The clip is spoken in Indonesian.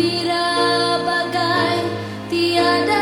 gembira bagai tiada